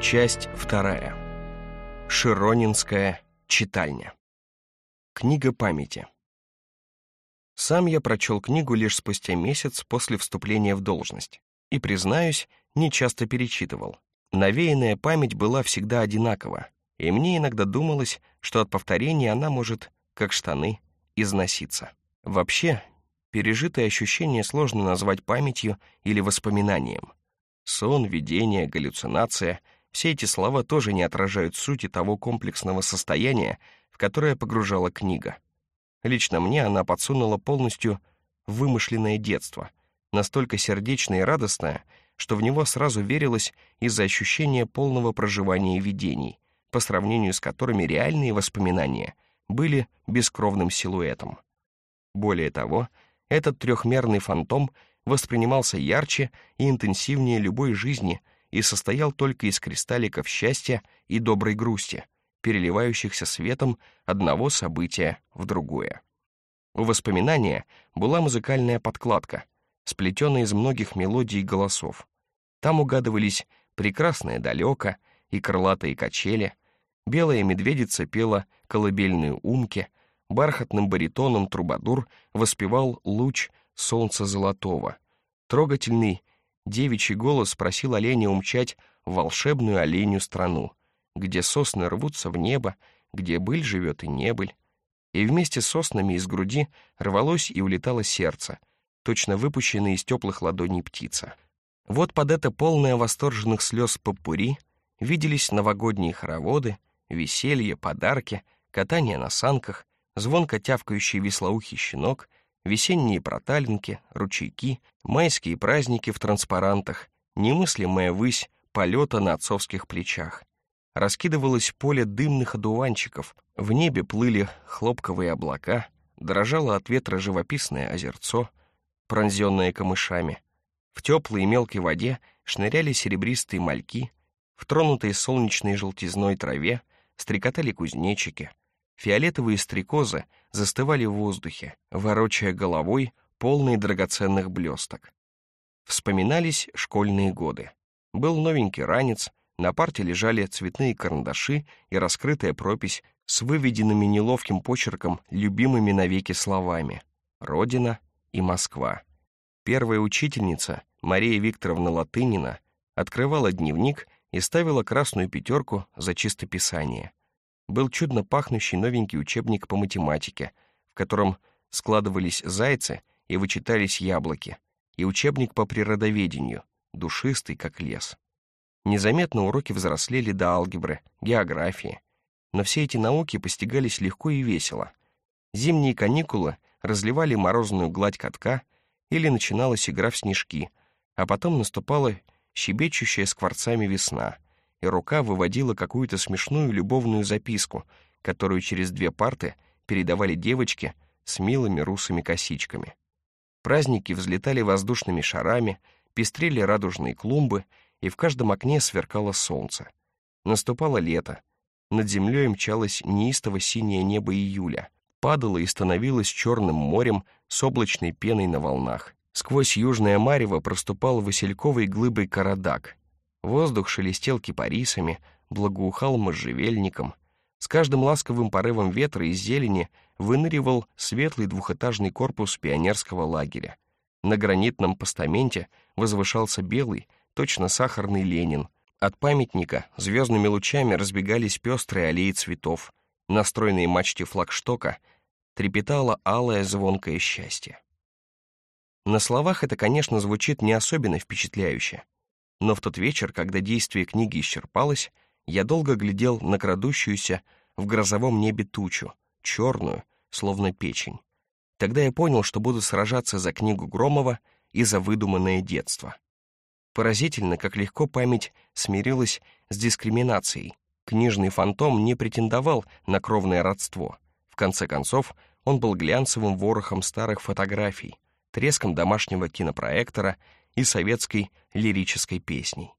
Часть вторая. Широнинская читальня. Книга памяти. Сам я прочел книгу лишь спустя месяц после вступления в должность и, признаюсь, не часто перечитывал. Навеянная память была всегда одинакова, и мне иногда думалось, что от повторения она может, как штаны, износиться. Вообще, пережитое ощущение сложно назвать памятью или воспоминанием. Сон, видение, галлюцинация — все эти слова тоже не отражают сути того комплексного состояния, в которое погружала книга. Лично мне она подсунула полностью вымышленное детство, настолько сердечное и радостное, что в него сразу верилось из-за ощущения полного проживания видений, по сравнению с которыми реальные воспоминания были бескровным силуэтом. Более того, этот трехмерный фантом воспринимался ярче и интенсивнее любой жизни и состоял только из кристалликов счастья и доброй грусти, переливающихся светом одного события в другое. У воспоминания была музыкальная подкладка, сплетенная из многих мелодий и голосов. Там угадывались «Прекрасное далеко» и «Крылатые качели», белая медведица пела колыбельную умки, бархатным баритоном трубадур воспевал луч солнца золотого. Трогательный девичий голос просил оленя умчать в волшебную оленью страну, где сосны рвутся в небо, где быль живет и небыль. И вместе с соснами из груди рвалось и улетало сердце, точно выпущенное из теплых ладоней птица. Вот под это полное восторженных слез попури виделись новогодние хороводы, веселье, подарки, катание на санках, звонко тявкающий веслоухий щенок, весенние проталинки, ручейки, майские праздники в транспарантах, немыслимая высь полета на отцовских плечах. Раскидывалось поле дымных одуванчиков, в небе плыли хлопковые облака, дрожало от ветра живописное озерцо, пронзенное камышами. В теплой и мелкой воде шныряли серебристые мальки, в тронутой солнечной желтизной траве стрекотали кузнечики — Фиолетовые стрекозы застывали в воздухе, ворочая головой, полные драгоценных блесток. Вспоминались школьные годы. Был новенький ранец, на парте лежали цветные карандаши и раскрытая пропись с выведенными неловким почерком любимыми навеки словами «Родина» и «Москва». Первая учительница, Мария Викторовна Латынина, открывала дневник и ставила красную пятерку за чистописание — был чудно пахнущий новенький учебник по математике, в котором складывались зайцы и вычитались яблоки, и учебник по природоведению, душистый, как лес. Незаметно уроки взрослели до алгебры, географии, но все эти науки постигались легко и весело. Зимние каникулы разливали морозную гладь катка или начиналась игра в снежки, а потом наступала щебечущая скворцами весна — и рука выводила какую-то смешную любовную записку, которую через две парты передавали девочки с милыми русыми косичками. Праздники взлетали воздушными шарами, пестрели радужные клумбы, и в каждом окне сверкало солнце. Наступало лето. Над землей мчалось неистово синее небо июля, падало и становилось черным морем с облачной пеной на волнах. Сквозь южное марево проступал васильковой глыбой карадак, Воздух шелестел кипарисами, благоухал можжевельником. С каждым ласковым порывом ветра из зелени выныривал светлый двухэтажный корпус пионерского лагеря. На гранитном постаменте возвышался белый, точно сахарный Ленин. От памятника звездными лучами разбегались пестрые аллеи цветов. На стройной мачте флагштока трепетало алое звонкое счастье. На словах это, конечно, звучит не особенно впечатляюще. Но в тот вечер, когда действие книги исчерпалось, я долго глядел на крадущуюся в грозовом небе тучу, черную, словно печень. Тогда я понял, что буду сражаться за книгу Громова и за выдуманное детство. Поразительно, как легко память смирилась с дискриминацией. Книжный фантом не претендовал на кровное родство. В конце концов, он был глянцевым ворохом старых фотографий, треском домашнего кинопроектора и советской лирической песней.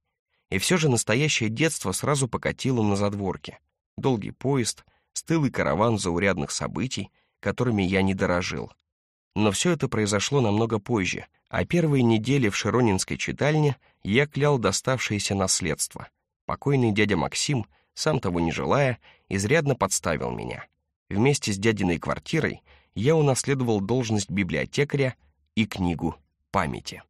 И все же настоящее детство сразу покатило на задворке. Долгий поезд, стылый караван заурядных событий, которыми я не дорожил. Но все это произошло намного позже, а первые недели в Широнинской читальне я клял доставшееся наследство. Покойный дядя Максим, сам того не желая, изрядно подставил меня. Вместе с дядиной квартирой я унаследовал должность библиотекаря и книгу памяти.